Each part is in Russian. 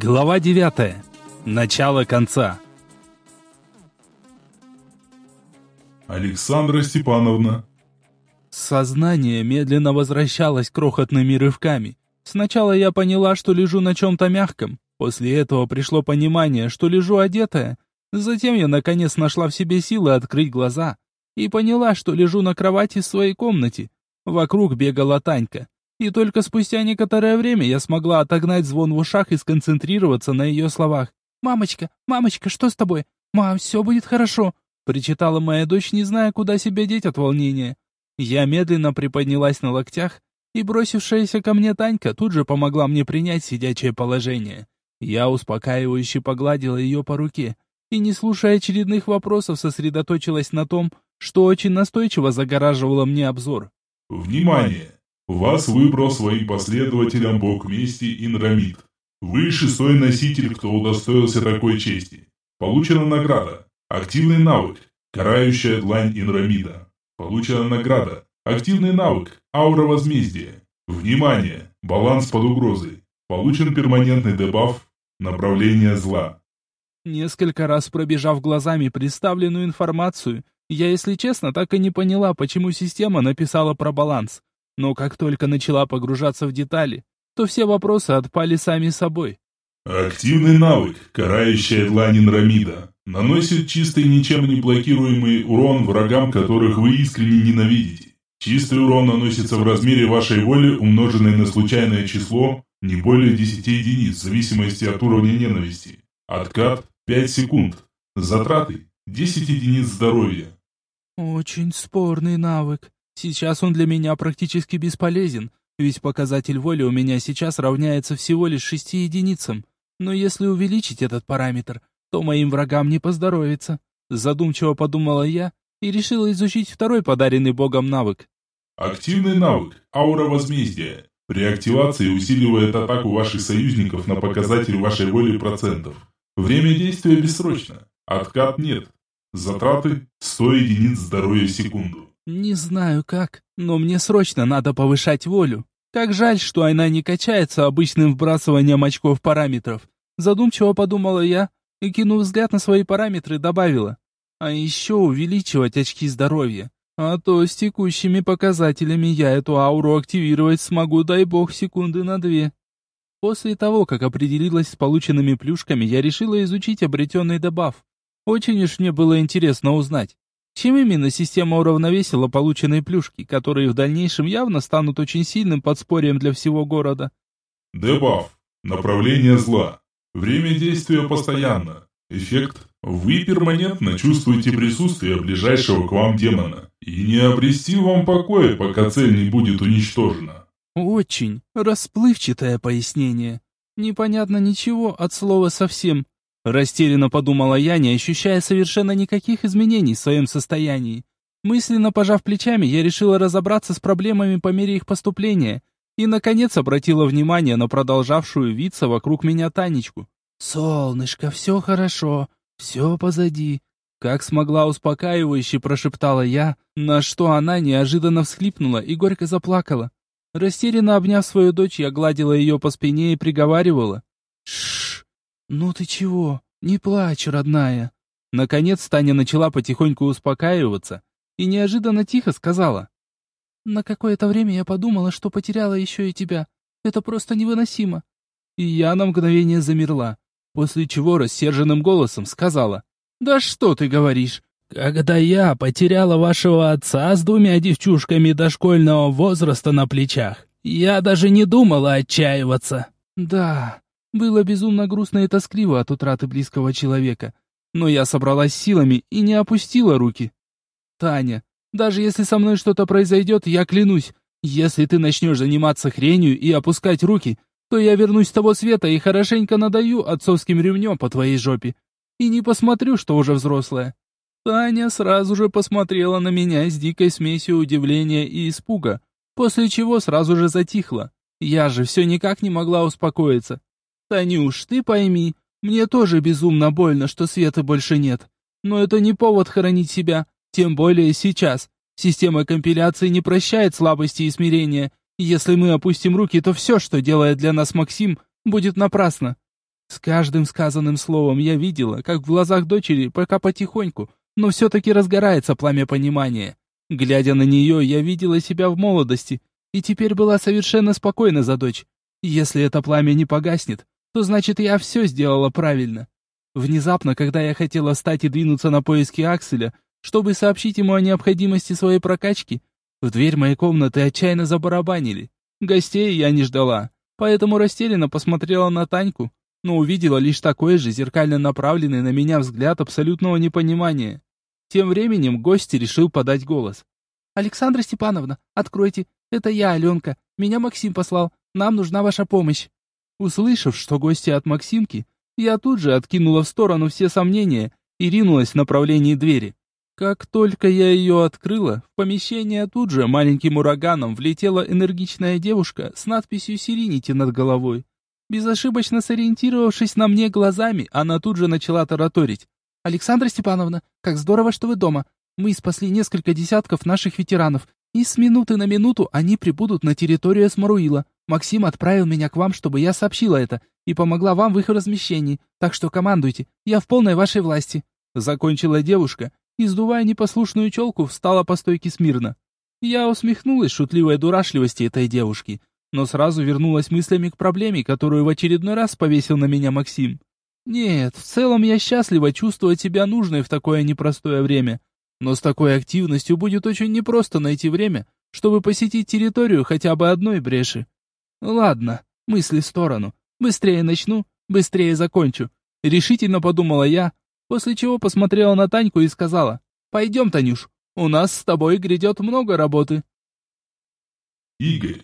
Глава 9. Начало конца. Александра Степановна. Сознание медленно возвращалось крохотными рывками. Сначала я поняла, что лежу на чем-то мягком. После этого пришло понимание, что лежу одетая. Затем я наконец нашла в себе силы открыть глаза и поняла, что лежу на кровати в своей комнате. Вокруг бегала Танька. И только спустя некоторое время я смогла отогнать звон в ушах и сконцентрироваться на ее словах. «Мамочка, мамочка, что с тобой? Мам, все будет хорошо!» Причитала моя дочь, не зная, куда себя деть от волнения. Я медленно приподнялась на локтях, и бросившаяся ко мне Танька тут же помогла мне принять сидячее положение. Я успокаивающе погладила ее по руке и, не слушая очередных вопросов, сосредоточилась на том, что очень настойчиво загораживало мне обзор. «Внимание! Вас выбрал своим последователям бог мести Инрамид. Вы шестой носитель, кто удостоился такой чести. Получена награда. Активный навык. Карающая длань Инрамида. Получена награда. Активный навык. Аура возмездия. Внимание! Баланс под угрозой. Получен перманентный дебаф. Направление зла. Несколько раз пробежав глазами представленную информацию, я, если честно, так и не поняла, почему система написала про баланс. Но как только начала погружаться в детали, то все вопросы отпали сами собой. Активный навык, карающая длань Инрамида. Наносит чистый ничем не блокируемый урон врагам, которых вы искренне ненавидите. Чистый урон наносится в размере вашей воли, умноженной на случайное число, не более 10 единиц, в зависимости от уровня ненависти. Откат 5 секунд. Затраты 10 единиц здоровья. Очень спорный навык. Сейчас он для меня практически бесполезен, ведь показатель воли у меня сейчас равняется всего лишь шести единицам. Но если увеличить этот параметр, то моим врагам не поздоровится. Задумчиво подумала я и решила изучить второй подаренный богом навык. Активный навык «Аура возмездия». При активации усиливает атаку ваших союзников на показатель вашей воли процентов. Время действия бессрочно. Откат нет. Затраты 100 единиц здоровья в секунду. Не знаю как, но мне срочно надо повышать волю. Как жаль, что она не качается обычным вбрасыванием очков параметров. Задумчиво подумала я и, кинув взгляд на свои параметры, добавила. А еще увеличивать очки здоровья. А то с текущими показателями я эту ауру активировать смогу, дай бог, секунды на две. После того, как определилась с полученными плюшками, я решила изучить обретенный дебаф. Очень уж мне было интересно узнать, чем именно система уравновесила полученные плюшки, которые в дальнейшем явно станут очень сильным подспорьем для всего города? Дебаф. Направление зла. Время действия постоянно. Эффект. Вы перманентно чувствуете присутствие ближайшего к вам демона. И не обрести вам покоя, пока цель не будет уничтожена. Очень расплывчатое пояснение. Непонятно ничего от слова совсем. Растерянно подумала я, не ощущая совершенно никаких изменений в своем состоянии. Мысленно пожав плечами, я решила разобраться с проблемами по мере их поступления и, наконец, обратила внимание на продолжавшую виться вокруг меня Танечку. «Солнышко, все хорошо, все позади», как смогла успокаивающе прошептала я, на что она неожиданно всхлипнула и горько заплакала. Растерянно обняв свою дочь, я гладила ее по спине и приговаривала. «Шш, «Ну ты чего? Не плачь, родная!» Наконец Таня начала потихоньку успокаиваться и неожиданно тихо сказала. «На какое-то время я подумала, что потеряла еще и тебя. Это просто невыносимо». И я на мгновение замерла, после чего рассерженным голосом сказала. «Да что ты говоришь? Когда я потеряла вашего отца с двумя девчушками дошкольного возраста на плечах, я даже не думала отчаиваться». «Да, было безумно грустно и тоскливо от утраты близкого человека, но я собралась силами и не опустила руки. Таня, даже если со мной что-то произойдет, я клянусь, если ты начнешь заниматься хренью и опускать руки, то я вернусь с того света и хорошенько надаю отцовским ремнем по твоей жопе. И не посмотрю, что уже взрослая. Таня сразу же посмотрела на меня с дикой смесью удивления и испуга, после чего сразу же затихла. Я же все никак не могла успокоиться. «Танюш, ты пойми, мне тоже безумно больно, что Светы больше нет. Но это не повод хоронить себя, тем более сейчас. Система компиляции не прощает слабости и смирения. Если мы опустим руки, то все, что делает для нас Максим, будет напрасно. С каждым сказанным словом я видела, как в глазах дочери пока потихоньку, но все-таки разгорается пламя понимания. Глядя на нее, я видела себя в молодости, и теперь была совершенно спокойна за дочь. Если это пламя не погаснет, то значит я все сделала правильно. Внезапно, когда я хотела встать и двинуться на поиски Акселя, чтобы сообщить ему о необходимости своей прокачки, в дверь моей комнаты отчаянно забарабанили. Гостей я не ждала, поэтому растерянно посмотрела на Таньку, но увидела лишь такой же зеркально направленный на меня взгляд абсолютного непонимания. Тем временем гость решил подать голос. «Александра Степановна, откройте, это я, Аленка, меня Максим послал, нам нужна ваша помощь». Услышав, что гости от Максимки, я тут же откинула в сторону все сомнения и ринулась в направлении двери. Как только я ее открыла, в помещение тут же маленьким ураганом влетела энергичная девушка с надписью «Сиренити» над головой. Безошибочно сориентировавшись на мне глазами, она тут же начала тараторить. «Александра Степановна, как здорово, что вы дома. Мы спасли несколько десятков наших ветеранов, и с минуты на минуту они прибудут на территорию Смаруила. Максим отправил меня к вам, чтобы я сообщила это, и помогла вам в их размещении, так что командуйте, я в полной вашей власти». Закончила девушка, и, сдувая непослушную челку, встала по стойке смирно. Я усмехнулась шутливой дурашливости этой девушки, но сразу вернулась мыслями к проблеме, которую в очередной раз повесил на меня Максим. Нет, в целом я счастлива чувствовать себя нужной в такое непростое время, но с такой активностью будет очень непросто найти время, чтобы посетить территорию хотя бы одной бреши. Ладно, мысли в сторону. Быстрее начну, быстрее закончу. Решительно подумала я, После чего посмотрела на Таньку и сказала, «Пойдем, Танюш, у нас с тобой грядет много работы». Игорь,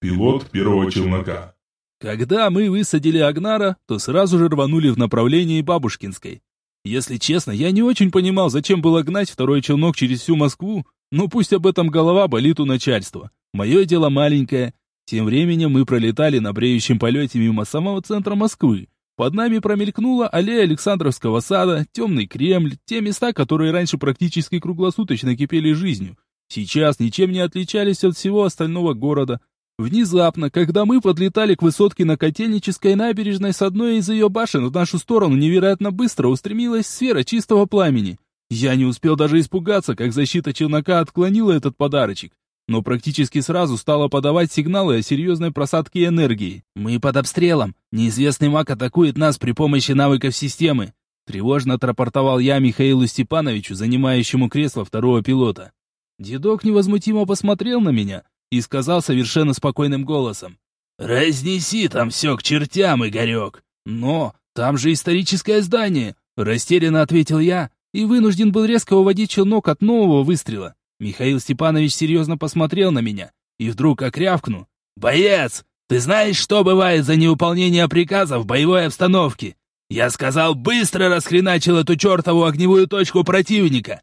пилот первого челнока. Когда мы высадили Агнара, то сразу же рванули в направлении Бабушкинской. Если честно, я не очень понимал, зачем было гнать второй челнок через всю Москву, но пусть об этом голова болит у начальства. Мое дело маленькое. Тем временем мы пролетали на бреющем полете мимо самого центра Москвы, под нами промелькнула аллея Александровского сада, темный Кремль, те места, которые раньше практически круглосуточно кипели жизнью. Сейчас ничем не отличались от всего остального города. Внезапно, когда мы подлетали к высотке на Котельнической набережной, с одной из ее башен в нашу сторону невероятно быстро устремилась сфера чистого пламени. Я не успел даже испугаться, как защита челнока отклонила этот подарочек но практически сразу стала подавать сигналы о серьезной просадке энергии. «Мы под обстрелом. Неизвестный маг атакует нас при помощи навыков системы», тревожно отрапортовал я Михаилу Степановичу, занимающему кресло второго пилота. Дедок невозмутимо посмотрел на меня и сказал совершенно спокойным голосом. «Разнеси там все к чертям, Игорек!» «Но там же историческое здание!» Растерянно ответил я и вынужден был резко уводить челнок от нового выстрела. Михаил Степанович серьезно посмотрел на меня и вдруг окрявкнул. «Боец, ты знаешь, что бывает за неуполнение приказа в боевой обстановке? Я сказал, быстро расхреначил эту чертову огневую точку противника!»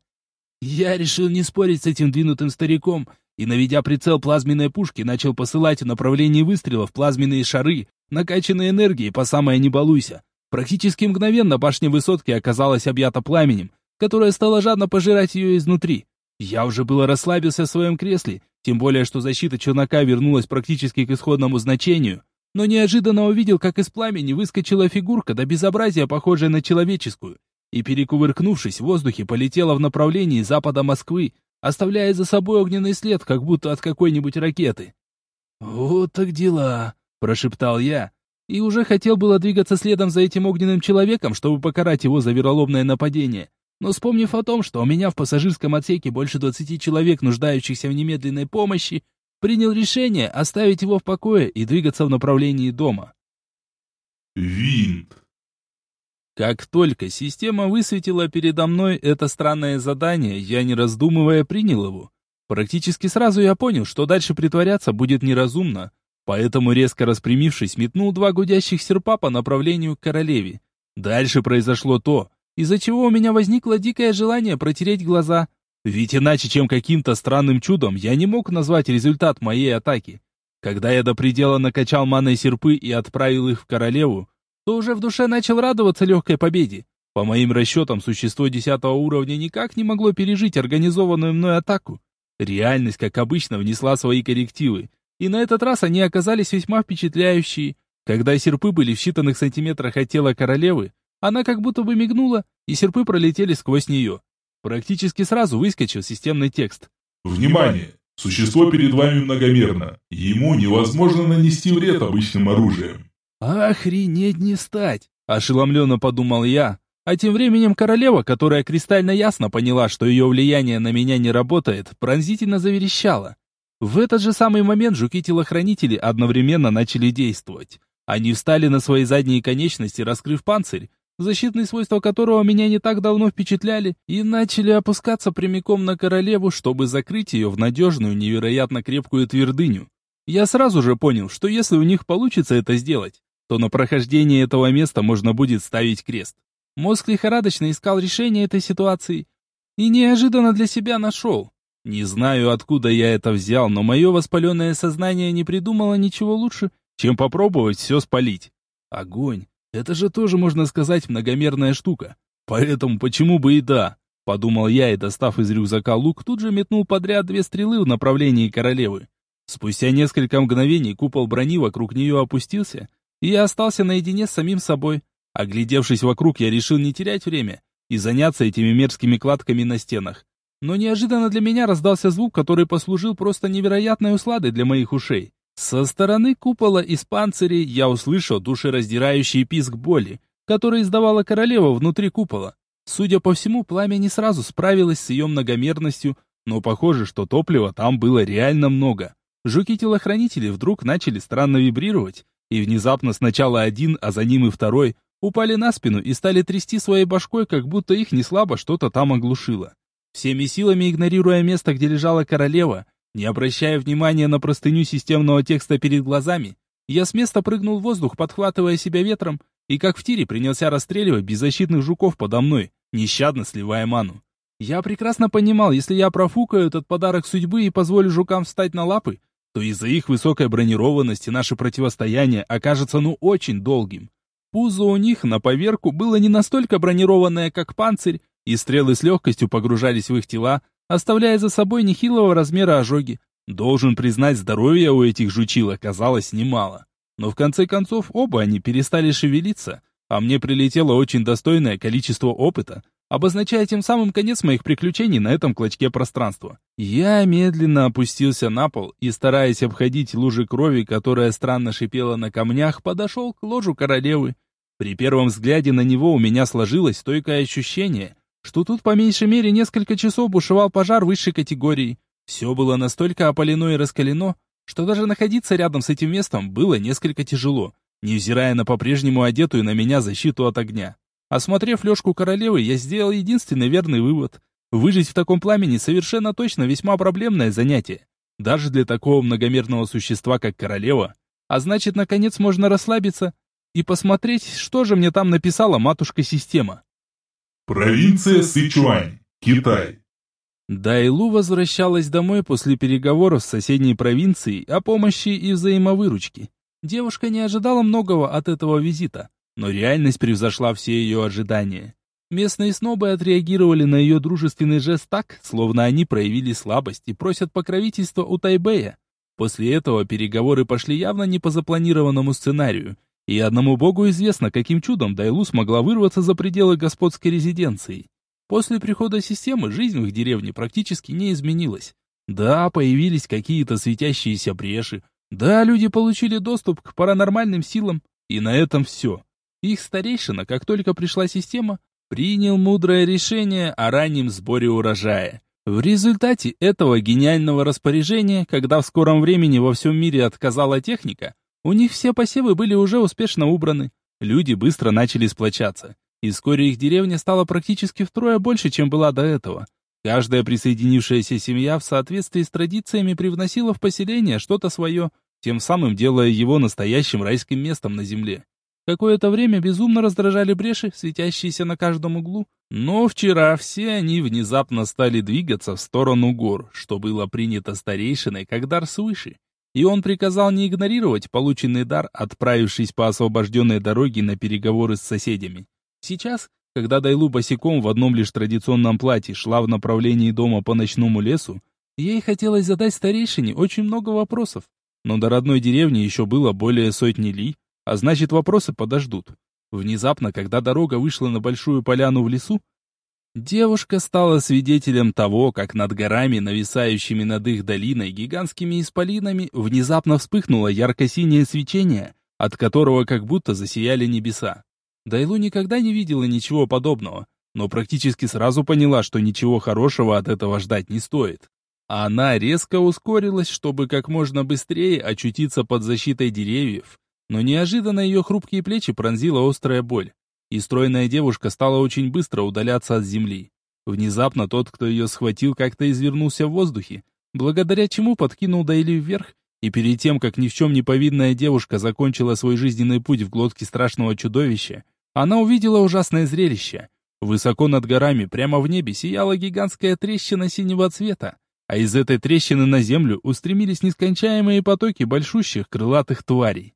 Я решил не спорить с этим двинутым стариком и, наведя прицел плазменной пушки, начал посылать в направлении выстрелов плазменные шары, накачанные энергией по самое не балуйся. Практически мгновенно башня высотки оказалась объята пламенем, которое стало жадно пожирать ее изнутри. Я уже было расслабился в своем кресле, тем более, что защита челнока вернулась практически к исходному значению, но неожиданно увидел, как из пламени выскочила фигурка до безобразия, похожая на человеческую, и, перекувыркнувшись в воздухе, полетела в направлении запада Москвы, оставляя за собой огненный след, как будто от какой-нибудь ракеты. «Вот так дела», — прошептал я, и уже хотел было двигаться следом за этим огненным человеком, чтобы покарать его за вероломное нападение, но вспомнив о том, что у меня в пассажирском отсеке больше 20 человек, нуждающихся в немедленной помощи, принял решение оставить его в покое и двигаться в направлении дома. Винт. Как только система высветила передо мной это странное задание, я, не раздумывая, принял его. Практически сразу я понял, что дальше притворяться будет неразумно, поэтому, резко распрямившись, метнул два гудящих серпа по направлению к королеве. Дальше произошло то, из-за чего у меня возникло дикое желание протереть глаза. Ведь иначе, чем каким-то странным чудом, я не мог назвать результат моей атаки. Когда я до предела накачал маной серпы и отправил их в королеву, то уже в душе начал радоваться легкой победе. По моим расчетам, существо десятого уровня никак не могло пережить организованную мной атаку. Реальность, как обычно, внесла свои коррективы, и на этот раз они оказались весьма впечатляющие. Когда серпы были в считанных сантиметрах от тела королевы, она как будто бы мигнула, и серпы пролетели сквозь нее. Практически сразу выскочил системный текст. Внимание! Существо перед вами многомерно. Ему невозможно нанести вред обычным оружием. Охренеть не стать! Ошеломленно подумал я. А тем временем королева, которая кристально ясно поняла, что ее влияние на меня не работает, пронзительно заверещала. В этот же самый момент жуки-телохранители одновременно начали действовать. Они встали на свои задние конечности, раскрыв панцирь, защитные свойства которого меня не так давно впечатляли, и начали опускаться прямиком на королеву, чтобы закрыть ее в надежную, невероятно крепкую твердыню. Я сразу же понял, что если у них получится это сделать, то на прохождение этого места можно будет ставить крест. Мозг лихорадочно искал решение этой ситуации и неожиданно для себя нашел. Не знаю, откуда я это взял, но мое воспаленное сознание не придумало ничего лучше, чем попробовать все спалить. Огонь. Это же тоже, можно сказать, многомерная штука. Поэтому почему бы и да? Подумал я и, достав из рюкзака лук, тут же метнул подряд две стрелы в направлении королевы. Спустя несколько мгновений купол брони вокруг нее опустился, и я остался наедине с самим собой. Оглядевшись вокруг, я решил не терять время и заняться этими мерзкими кладками на стенах. Но неожиданно для меня раздался звук, который послужил просто невероятной усладой для моих ушей. Со стороны купола из панцирей я услышал душераздирающий писк боли, который издавала королева внутри купола. Судя по всему, пламя не сразу справилось с ее многомерностью, но похоже, что топлива там было реально много. Жуки-телохранители вдруг начали странно вибрировать, и внезапно сначала один, а за ним и второй, упали на спину и стали трясти своей башкой, как будто их неслабо что-то там оглушило. Всеми силами игнорируя место, где лежала королева, не обращая внимания на простыню системного текста перед глазами, я с места прыгнул в воздух, подхватывая себя ветром, и как в тире принялся расстреливать беззащитных жуков подо мной, нещадно сливая ману. Я прекрасно понимал, если я профукаю этот подарок судьбы и позволю жукам встать на лапы, то из-за их высокой бронированности наше противостояние окажется ну очень долгим. Пузо у них на поверку было не настолько бронированное, как панцирь, и стрелы с легкостью погружались в их тела, оставляя за собой нехилого размера ожоги. Должен признать, здоровья у этих жучил оказалось немало. Но в конце концов оба они перестали шевелиться, а мне прилетело очень достойное количество опыта, обозначая тем самым конец моих приключений на этом клочке пространства. Я медленно опустился на пол и, стараясь обходить лужи крови, которая странно шипела на камнях, подошел к ложу королевы. При первом взгляде на него у меня сложилось стойкое ощущение, что тут по меньшей мере несколько часов бушевал пожар высшей категории. Все было настолько опалено и раскалено, что даже находиться рядом с этим местом было несколько тяжело, невзирая на по-прежнему одетую на меня защиту от огня. Осмотрев лёжку королевы, я сделал единственный верный вывод. Выжить в таком пламени совершенно точно весьма проблемное занятие. Даже для такого многомерного существа, как королева. А значит, наконец можно расслабиться и посмотреть, что же мне там написала матушка-система. Провинция Сычуань, Китай. Дайлу возвращалась домой после переговоров с соседней провинцией о помощи и взаимовыручке. Девушка не ожидала многого от этого визита, но реальность превзошла все ее ожидания. Местные снобы отреагировали на ее дружественный жест так, словно они проявили слабость и просят покровительства у Тайбэя. После этого переговоры пошли явно не по запланированному сценарию, и одному богу известно, каким чудом Дайлу смогла вырваться за пределы господской резиденции. После прихода системы жизнь в их деревне практически не изменилась. Да, появились какие-то светящиеся бреши. Да, люди получили доступ к паранормальным силам. И на этом все. Их старейшина, как только пришла система, принял мудрое решение о раннем сборе урожая. В результате этого гениального распоряжения, когда в скором времени во всем мире отказала техника, у них все посевы были уже успешно убраны. Люди быстро начали сплочаться. И вскоре их деревня стала практически втрое больше, чем была до этого. Каждая присоединившаяся семья в соответствии с традициями привносила в поселение что-то свое, тем самым делая его настоящим райским местом на земле. Какое-то время безумно раздражали бреши, светящиеся на каждом углу, но вчера все они внезапно стали двигаться в сторону гор, что было принято старейшиной как дар свыше и он приказал не игнорировать полученный дар, отправившись по освобожденной дороге на переговоры с соседями. Сейчас, когда Дайлу босиком в одном лишь традиционном платье шла в направлении дома по ночному лесу, ей хотелось задать старейшине очень много вопросов, но до родной деревни еще было более сотни ли, а значит вопросы подождут. Внезапно, когда дорога вышла на большую поляну в лесу, девушка стала свидетелем того, как над горами, нависающими над их долиной гигантскими исполинами, внезапно вспыхнуло ярко-синее свечение, от которого как будто засияли небеса. Дайлу никогда не видела ничего подобного, но практически сразу поняла, что ничего хорошего от этого ждать не стоит. Она резко ускорилась, чтобы как можно быстрее очутиться под защитой деревьев, но неожиданно ее хрупкие плечи пронзила острая боль, и стройная девушка стала очень быстро удаляться от земли. Внезапно тот, кто ее схватил, как-то извернулся в воздухе, благодаря чему подкинул Дайли вверх, и перед тем, как ни в чем не повинная девушка закончила свой жизненный путь в глотке страшного чудовища, она увидела ужасное зрелище. Высоко над горами, прямо в небе, сияла гигантская трещина синего цвета, а из этой трещины на землю устремились нескончаемые потоки большущих крылатых тварей.